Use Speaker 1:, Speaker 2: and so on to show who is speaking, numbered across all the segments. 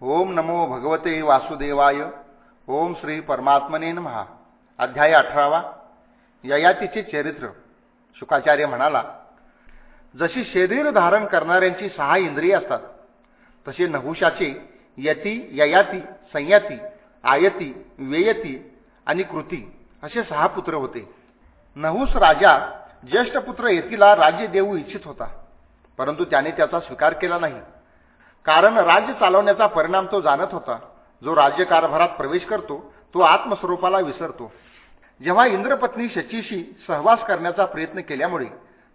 Speaker 1: ओम नमो भगवते वासुदेवाय. ओम श्री परमात्मने महा अध्याय अठरावा. ययातीचे चरित्र. शुकाचार्य म्हणाला जशी शरीर धारण करणाऱ्यांची सहा इंद्रिय असतात तसे नहुषाचे यती ययाती संयती आयती व्ययती आणि कृती असे सहा पुत्र होते. नहुस राजा ज्येष्ठ पुत्र येतीला राज्य देऊ इच्छित होता परंतु त्याने त्याचा स्वीकार केला नाही. कारण राज्य चालवण्याचा परिणाम तो जाणत होता. जो राज्यकारभारात प्रवेश करतो तो आत्मस्वरूपाला विसरतो. जेव्हा इंद्रपत्नी शचीशी सहवास करण्याचा प्रयत्न केल्यामुळे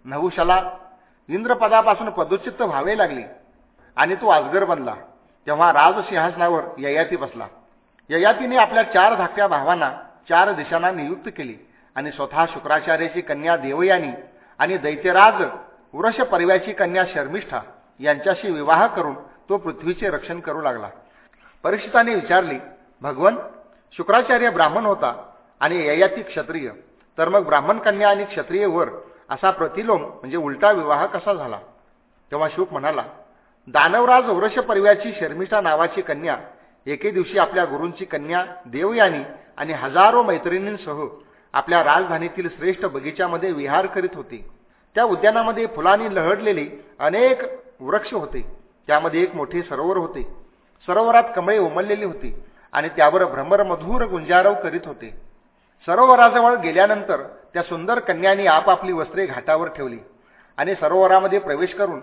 Speaker 1: नहुशाला इंद्रपदापासून पदोच्चित व्हावे लागले आणि तो आजगर बनला. तेव्हा राजसिंहासनावर ययाती बसला. ययातीने आपल्या चार धाकट्या भावांना चार दिशांना नियुक्त केली आणि स्वतः शुक्राचार्याची कन्या देवयानी आणि दैत्यराज वृष परिव्याची कन्या शर्मिष्ठा यांच्याशी विवाह करून तो पृथ्वीचे रक्षण करू लागला. परीक्षिताने विचारले भगवन शुक्राचार्य ब्राह्मण होता आणि ययाती क्षत्रिय. तर मग ब्राह्मण कन्या आणि क्षत्रिय वर असा प्रतिलोम म्हणजे उलटा विवाह कसा झाला? तेव्हा शुक म्हणाला दानवराज वृष परव्याची शर्मिष्ठा नावाची कन्या एके दिवशी आपल्या गुरूंची कन्या देवयानी आणि हजारो मैत्रिणींसह आपल्या राजधानीतील श्रेष्ठ बगीच्यामध्ये विहार करीत होती. त्या उद्यानामध्ये फुलांनी लहडलेले अनेक वृक्ष होते. त्यामध्ये एक मोठे सरोवर होते. सरोवरात कमळे उमललेली होती आणि त्यावर भ्रमरमधूर गुंजारव करीत होते. सरोवराजवळ गेल्यानंतर त्या सुंदर कन्यांनी आपापली वस्त्रे घाटावर ठेवली आणि सरोवरामध्ये प्रवेश करून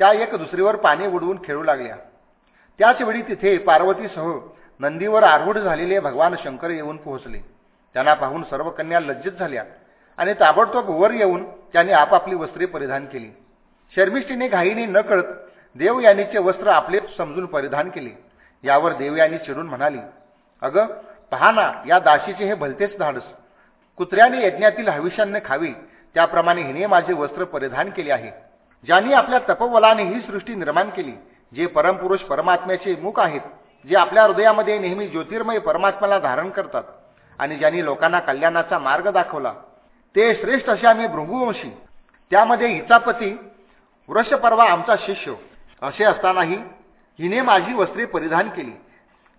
Speaker 1: त्या एक दुसरीवर पाणी उडवून खेळू लागल्या. त्याचवेळी तिथे पार्वतीसह नंदीवर आरूढ झालेले भगवान शंकर येऊन पोहोचले. त्यांना पाहून सर्व कन्या लज्जित झाल्या आणि ताबडतोब वर येऊन त्यांनी आपापली वस्त्रे परिधान केली. शर्मिष्ठीने घाईने न कळत देवयानीचे वस्त्र आपले समजून परिधान केले. यावर देवयानी चिडून म्हणाली अगं पहा ना या दाशीचे हे भलतेच धाडस. कुत्र्याने यज्ञातील हविष्याने खावी त्याप्रमाणे हिने माझे वस्त्र परिधान केले आहे. ज्यांनी आपल्या तपवलाने ही सृष्टी निर्माण केली जे परमपुरुष परमात्म्याचे मुख आहेत जे आपल्या हृदयामध्ये नेहमी ज्योतिर्मय परमात्म्याला धारण करतात आणि ज्यांनी लोकांना कल्याणाचा मार्ग दाखवला. ते श्रेष्ठ असे आम्ही भृंगुवंशी. त्यामध्ये हिचापती वृषपर्वा आमचा शिष्य. असे असतानाही हिने माझी वस्त्रे परिधान केली.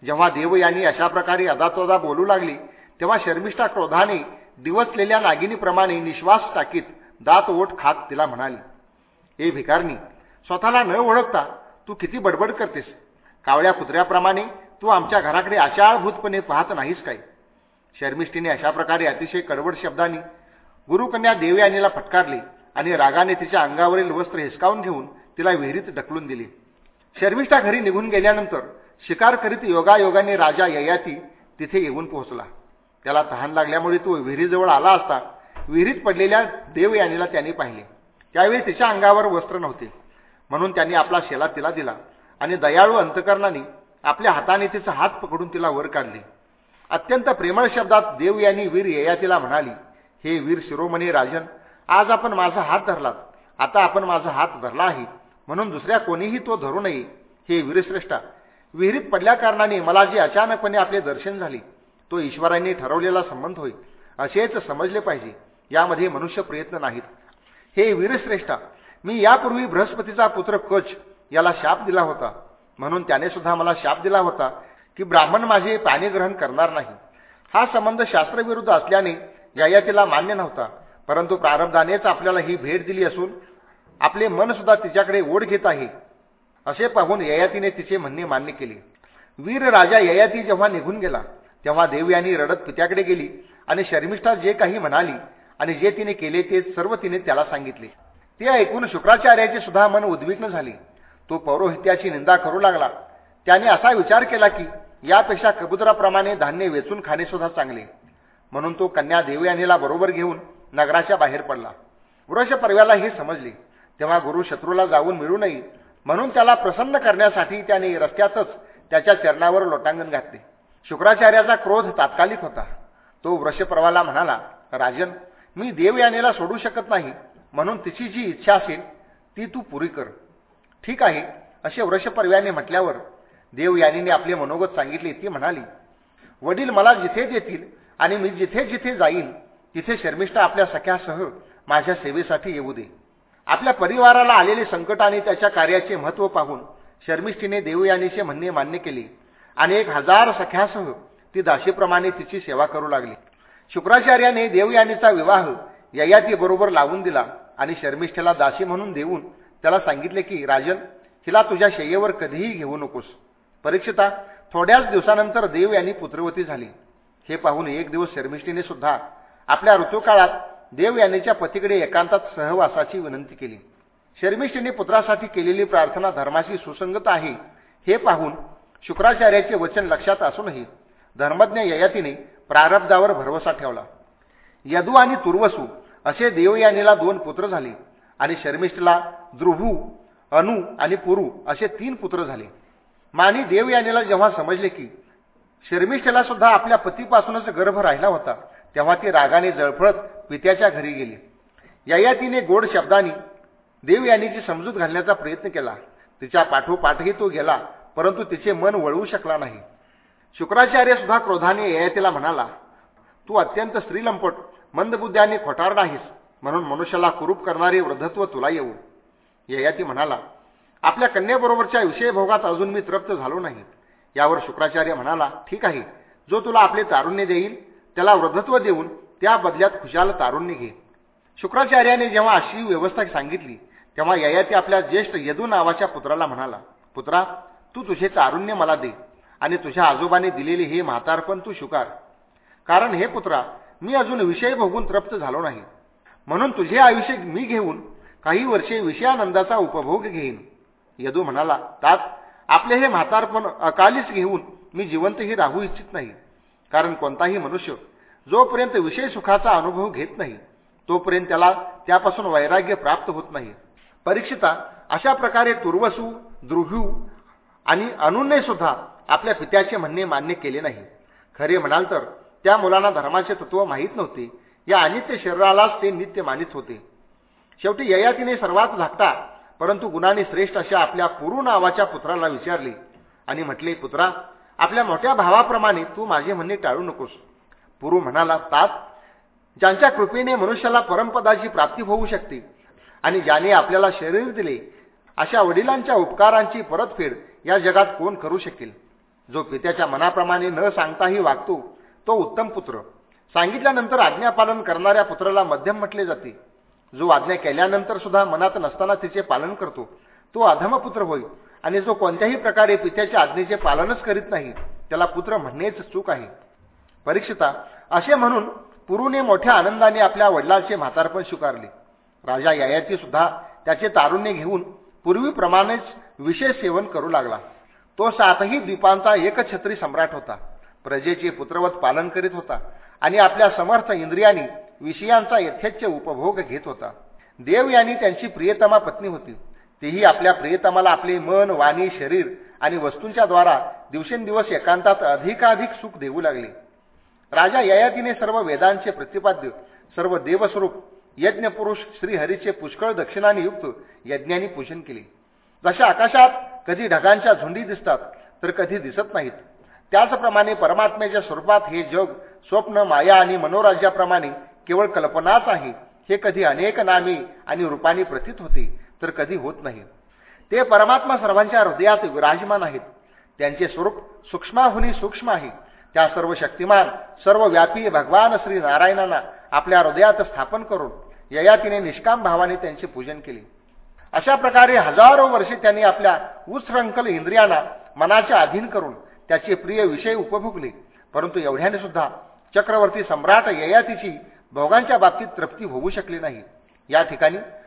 Speaker 1: जेव्हा देव यांनी अशा प्रकारे अदातोदा बोलू लागली तेव्हा शर्मिष्ठा क्रोधाने दिवसलेल्या नागिनीप्रमाणे निश्वास टाकीत दात ओठ खात तिला म्हणाली ए भिकारणी स्वतःला न ओळखता तू किती बडबड करतेस? कावळ्या कुत्र्याप्रमाणे तू आमच्या घराकडे आशाळभूतपणे पाहत नाहीस काय? शर्मिष्ठीने अशा प्रकारे अतिशय कडवड शब्दांनी गुरुकन्या देवयानीला फटकारले आणि रागाने तिच्या अंगावरील वस्त्र हिसकावून घेऊन तिला विहिरीत ढकलून दिली. शर्मिष्ठा घरी निघून गेल्यानंतर शिकार करीत योगायोगाने राजा ययाती तिथे येऊन पोहोचला. त्याला तहान लागल्यामुळे तो विहिरीजवळ आला असता विहिरीत पडलेल्या देवयानीला त्याने पाहिले. त्यावेळी तिच्या अंगावर वस्त्र नव्हते. म्हणून त्यांनी आपला शेला तिला दिला आणि दयाळू अंतकरणाने आपल्या हाताने तिचा हात पकडून तिला वर काढले. अत्यंत प्रेमळ शब्दात देव यांनी वीर ययातीला म्हणाली हे वीर शिरोमणी राजन आज आपण माझा हात धरलात. आता आपण माझा हात धरला आहे. म्हणून दुसऱ्या कोणीही तो धरू नये हे वीरश्रेष्ठा. विहिरीत पडल्याकारणाने मला जे अचानकपणे आपले दर्शन झाले. तो ईश्वरांनी ठरवलेला संबंध होय असेच समजले पाहिजे यामध्ये मनुष्य प्रयत्न नाहीत. हे वीरश्रेष्ठा मी यापूर्वी बृहस्पतीचा पुत्र कच याला शाप दिला होता. म्हणून त्याने सुद्धा मला शाप दिला होता की ब्राह्मण माझे पाणीग्रहण करणार नाही. हा संबंध शास्त्रविरुद्ध असल्याने ययातीला मान्य नव्हता परंतु प्रारब्धानेच आपल्याला ही भेट दिली असून आपले मन सुद्धा तिच्याकडे ओढ घेत आहे. असे पाहून ययातीने तिचे म्हणणे मान्य केले. वीर राजा ययाती जेव्हा निघून गेला तेव्हा देवयानी रडत पित्याकडे गेली आणि शर्मिष्ठा जे काही म्हणाली आणि जे तिने केले ते सर्व तिने त्याला सांगितले. ते ऐकून शुक्राचार्याचे सुद्धा मन उद्विग्न झाले. तो पौरोहित्याची निंदा करू लागला. त्याने असा विचार केला की यापेक्षा कबुतराप्रमाणे धान्य वेचून खाणे सुद्धा चांगले. म्हणून तो कन्या देवयानीला बरोबर घेऊन नगराच्या बाहेर पडला. वृष पर्व्याला हे समजले. तेव्हा गुरु शत्रूला जाऊन मिळू नये म्हणून त्याला प्रसन्न करण्यासाठी त्याने रस्त्यातच त्याच्या चरणावर लोटांगण घातले. शुक्राचार्याचा क्रोध तात्कालिक होता. तो वृषप्रवाला म्हणाला राजन मी देवयानीला सोडू शकत नाही. म्हणून तिची जी इच्छा असेल ती तू पुरी कर. ठीक आहे असे वृषपर्व्याने म्हटल्यावर देवयानीने आपले मनोगत सांगितले. ती म्हणाली वडील मला जिथे देतील आणि मी जिथे जिथे जाईन तिथे शर्मिष्ठा आपल्या सख्यासह माझ्या सेवेसाठी येऊ दे. आपल्या परिवाराला आलेले संकट आणि त्याच्या कार्याचे महत्त्व पाहून शर्मिष्ठीने देवयानीचे म्हणणे मान्य केले. आणि एक हजार सख्यासह ती दाशीप्रमाणे तिची सेवा करू लागली. शुक्राचार्याने देवयानीचा विवाह ययातीबरोबर लावून दिला आणि शर्मिष्ठेला दासी म्हणून देऊन त्याला सांगितले की राजन हिला तुझ्या शय्येवर कधीही घेऊ नकोस. परीक्षिता थोड्याच दिवसानंतर देव यांनी पुत्रवती झाली. हे पाहून एक दिवस शर्मिष्ठीने सुद्धा आपल्या ऋतुकाळात देव यानीच्या पतीकडे एकांतात सहवासाची विनंती केली. शर्मिष्ठीने पुत्रासाठी केलेली प्रार्थना धर्माशी सुसंगत आहे हे पाहून शुक्राचार्याचे वचन लक्षात असूनही धर्मज्ञ ययातीने प्रारब्धावर भरवसा ठेवला. यदू आणि तुर्वसू असे देवयानीला दोन पुत्र झाले आणि शर्मिष्ठला द्रुभू अनु आणि पुरु असे तीन पुत्र झाले. मानी देवयानीला जेव्हा समजले की शर्मिष्ठेला सुद्धा आपल्या पतीपासूनच गर्भ राहिला होता तेव्हा ती रागाने जळफळत पित्याच्या घरी गेली. ययातीने गोड शब्दांनी देवयानीची समजूत घालण्याचा प्रयत्न केला. तिच्या पाठोपाठही तो गेला परंतु तिचे मन वळवू शकला नाही. शुक्राचार्य सुद्धा क्रोधाने ययातीला म्हणाला तू अत्यंत स्त्रीलंपट मंदबुद्ध्याने खोटार नाहीस म्हणून मनुष्याला कुरूप करणारे वृद्धत्व तुला येऊ. ययाती म्हणाला आपल्या कन्याबरोबरच्या विषयभोगात अजून मी तृप्त झालो नाही. यावर शुक्राचार्य म्हणाला ठीक आहे जो तुला आपले तारुण्य देईल त्याला वृद्धत्व देऊन त्या बदल्यात खुशाल तारुण्य घे. शुक्राचार्याने जेव्हा अशी व्यवस्था सांगितली तेव्हा ययाती आपल्या ज्येष्ठ यदू नावाच्या पुत्राला म्हणाला पुत्रा तू तुझे तारुण्य मला दे आणि तुझ्या आजोबाने दिलेले हे म्हातारपण तू शुकार कारण हे पुत्रा मी अजून विषय भोगून तृप्त झालो नाही. म्हणून तुझे आयुष्य मी घेऊन काही वर्षे विषयानंदाचा उपभोग घेईन. यदू म्हणाला तात आपले हे म्हातारपण अकालीच घेऊन मी जिवंतही राहू इच्छित नाही. कारण कोणताही मनुष्य जोपर्यंत विषय सुखाचा अनुभव घेत नाही तोपर्यंत त्याला त्यापासून वैराग्य प्राप्त होत नाही. परीक्षिता अशा प्रकारे तुर्वसू द्रुह्यू आणि अनुने सुद्धा आपल्या पित्याचे म्हणणे मान्य केले नाही. खरे म्हणाल तर त्या मुलांना धर्माचे तत्व माहीत नव्हते. या अनित्य शरीरालाच ते नित्य मानित होते. शेवटी ययातीने सर्वात धाकटा परंतु गुणाने श्रेष्ठ अशा आपल्या पुरु नावाच्या पुत्राला विचारले आणि म्हटले पुत्रा आपल्या मोठ्या भावाप्रमाणे तू माझे म्हणणे टाळू नकोस. पुरु म्हणाला तात ज्यांच्या कृपेने मनुष्याला परमपदाची प्राप्ती होऊ शकते आणि ज्याने आपल्याला शरीर दिले अशा वडिलांच्या उपकारांची परतफेड या जगात कोण करू शकेल? जो पित्याच्या मनाप्रमाणे न सांगताही वागतो तो उत्तम पुत्र. सांगितल्यानंतर आज्ञापालन करणाऱ्या पुत्राला मध्यम म्हटले जाते. जो आज्ञा केल्यानंतर सुद्धा मनात नसताना तिचे पालन करतो तो अधमपुत्र होय. आणि जो कोणत्याही प्रकारे पित्याच्या आज्ञेचे पालनच करीत नाही त्याला पुत्र म्हणणेच चूक आहे. परीक्षिता असे म्हणून पुरुने मोठ्या आनंदाने आपल्या वडिलांचे म्हातारपण स्वीकारले. राजा यायाची सुद्धा त्याचे तारुण्य घेऊन पूर्वीप्रमाणेच विशेष सेवन करू लागला. तो सातही द्वीपांचा एकछत्री सम्राट होता. प्रजेचे पुत्रवत पालन करीत होता आणि आपल्या समर्थ इंद्रियांनी विषयांचा यथेच्छ उपभोग घेत होता. देव यांनी त्यांची प्रियतमा पत्नी होती. तेही आपल्या प्रियतमाला आपले मन वाणी शरीर आणि वस्तूंच्या द्वारा दिवसेंदिवस एकांतात अधिकाधिक सुख देऊ लागले. राजा ययातीने सर्व वेदांचे प्रतिपाद्य सर्व देवस्वरूप यज्ञपुरुष श्रीहरीचे पुष्कळ दक्षिणाने युक्त यज्ञांनी पूजन केले. जशा आकाशात कधी ढगांच्या झुंडी दिसतात तर कधी दिसत नाहीत. त्याचप्रमाणे परमात्म्याच्या स्वरूपात हे जग स्वप्न माया आणि मनोराज्याप्रमाणे केवळ कल्पनाच आहे. हे कधी अनेक नामी आणि रूपाने प्रतीत होते तर कधी होत नाही. ते परमात्मा सर्वांच्या हृदयात विराजमान आहेत. त्यांचे स्वरूप सूक्ष्माहुनी सूक्ष्म आहे. त्या सर्व शक्तिमान सर्व व्यापी भगवान श्री नारायणांना आपल्या हृदयात स्थापन करून ययातीने निष्काम भावाने त्यांचे पूजन केले. अशा प्रकारे हजारो वर्षे त्यांनी आपल्या उत्सृंखल इंद्रियांना मनाच्या अधीन करून त्याचे प्रिय विषय उपभोगले. परंतु एवढ्याने सुद्धा चक्रवर्ती सम्राट ययातीची भोगांच्या बाबतीत तृप्ती होऊ शकली नाही. या ठिकाणी